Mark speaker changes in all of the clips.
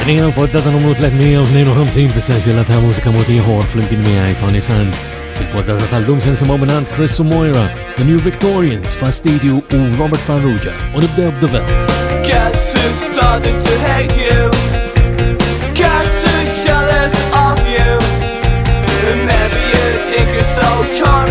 Speaker 1: Għanina l-poddata numru 352 fil-sensiela ta' mużika motiħor fl-imkien miħaj Tony Sand. Fil-poddata tal-lum sen simaw minnant Chris Moira, The New Victorians, Fastidio u Robert Farrugia. U nibdew
Speaker 2: b'The Velvet. Guess who started to hate you? Guess who's jealous of you? And maybe you think you're so charming.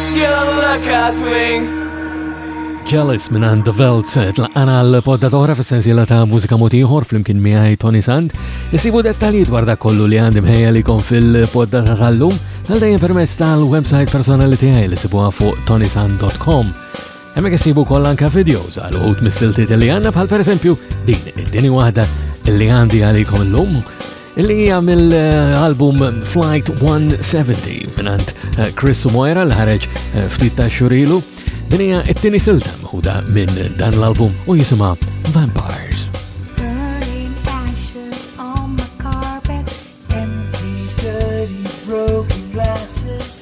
Speaker 1: Jealous minn għand The Velts eh, tlaqqana l-poddatora fis-sensiela ta' mużika motiħor fl-imkien miħaj Tony Sand. Isibu dettalji dwar da kollu li għandim ħeja li kon fil-poddata tal-lum għal dajjem permess tal-website personali tiegħi li sibuha fuq tonysand.com. Hemmhekk issibu wkoll anke videos għal uħud mis-siltiet li għandna bħal pereżempju din id-dini waħda li għandi għalikom illum li hija mill-album Flight 170 minant eh, Chris Moira li ħareġ eh, ftit ta' xurilu. Din hija t-tieni silta mħuda minn dan l-album u jisimha Vampires.
Speaker 2: Broken glasses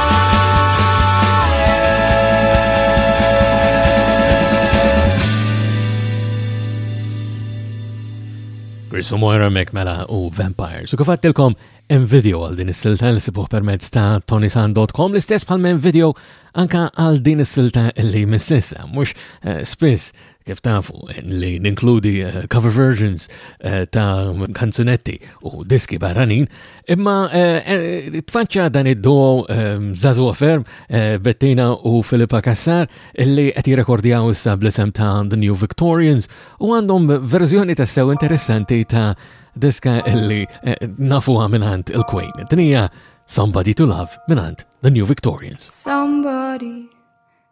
Speaker 1: Chris Moira Mekmela u Vampires. U kif għattilkom hemm video għal din is-silta li sibuh permezz ta' tonisan.com l-istess bħal men video anka għal din is-silta li mississa, mhux eh, spiss kif tafu, li ninkludi eh, cover versions eh, ta' kanzunetti u diski barranin, imma eh, tfaċċa dan id-duo Zazu Ferm, Bettina u Filippa Kassar, li qed jirrekordjaw issa bl-isem ta' The New Victorians u għandhom verżjoni ta' sew interessanti ta' diska illi eh, nafuha minant il-Queen. Dinija Somebody to Love minant The New Victorians.
Speaker 3: Somebody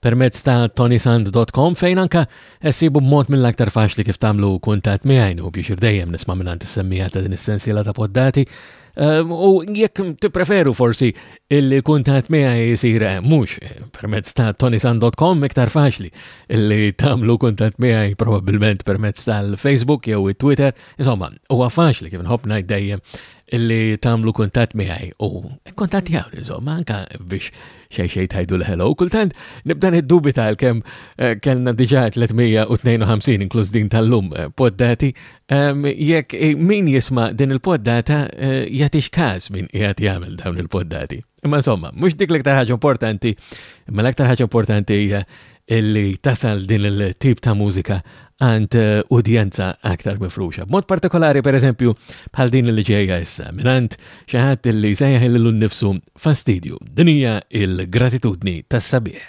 Speaker 1: permezz ta' tonysand.com fejn anka essibu b'mod mill-aktar faċli kif tagħmlu kuntat miegħi u biex irdejjem nisma' minn is-semmija ta' din is-sensiela ta' poddati. Ehm, u jekk tippreferu forsi il-kuntat miegħi jsir eh, mhux eh, permezz ta' tonysand.com iktar faċli li tagħmlu kuntat miegħi probabbilment permezz tal-Facebook jew it-Twitter, insomma, huwa faċli kif nħobb ngħid dejjem
Speaker 4: illi tamlu kuntat miħaj u kuntat jaw, insomma, anka biex xej xej tajdu l-ħelo. U kultant nibda niddubita għal-kem eh, kellna diġa 352 inkluż din tal-lum eh, poddati, ehm, jekk eh, min jisma din il-poddata jatix kas min jgħat jgħamil dawn il-poddati. Imma insomma, mhux dik l-iktar ħaġa importanti, imma l-iktar ħaġa importanti hija illi tasal din il-tip ta' mużika għand eh, udjenza aktar mifruxa. Mod partikolari, per eżempju, bħal din li ġejja issa, minant xaħat li sejħi l-nifsu fastidju. Dinija il-gratitudni tas-sabiħ.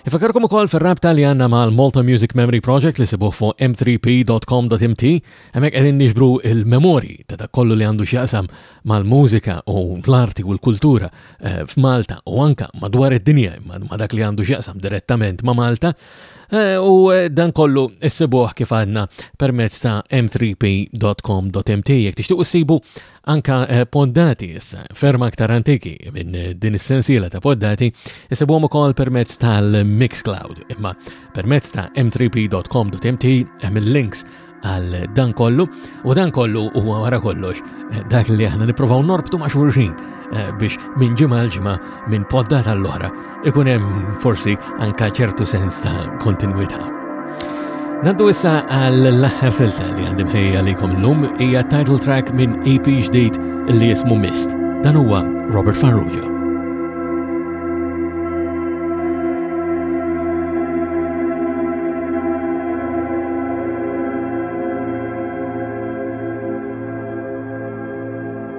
Speaker 1: Ifakarkom ukoll fir-rabta li għandna mal-Malta Music Memory Project li sibuh fuq m3p.com.mt hemmhekk qegħdin niġbru il-memori ta' dak kollu li għandu x'jaqsam mal-mużika u l-arti u l-kultura eh, f'Malta u anka madwar id-dinja ma' dak li għandu x'jaqsam direttament ma' Malta eh, u eh, dan kollu issibuh kif għadna permezz ta' m3p.com.mt jekk tixtiequ ssibu Anka eh, poddati issa, ferm aktar antiki minn din is-sensiela ta' poddati, isibuhom ukoll permezz tal-Mixcloud, imma permezz ta' m3p.com.mt hemm il-links għal dan kollu, u dan kollu huwa wara kollox eh, dak li aħna nippruvaw norbtu ma' xulxin eh, biex minn ġimgħa l-ġimgħa minn poddata l-oħra ikun hemm forsi anka ċertu sens ta' kontinwità. Naddu issa għall-aħħar silta li għandim ħejja li kom l-lum hija title track minn EP ġdid li jismu Mist. Dan huwa Robert Farrugia.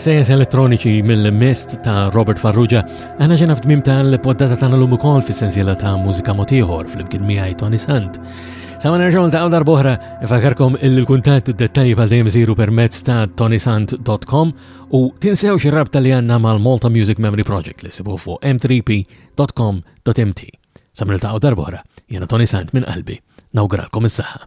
Speaker 1: sejjes elettroniċi mill-mist ta' Robert Farrugia Għana ġena f'dmim tal-poddata tagħna l-lum ukoll fis-sensiela ta' mużika motiħor fl-imkien miegħi Tony Sant. Sama nerġgħu niltaqgħu darb'oħra ifakarkom il-kuntatt u dettalji bħal dejjem isiru permezz ta' tonysant.com u tinsewx ir-rabta li għandna mal-Malta Music Memory Project li sibu fuq m3p.com.mt. Sama niltaqgħu darb'oħra, jiena Tony Sant minn qalbi. Nawgralkom is-saħħa.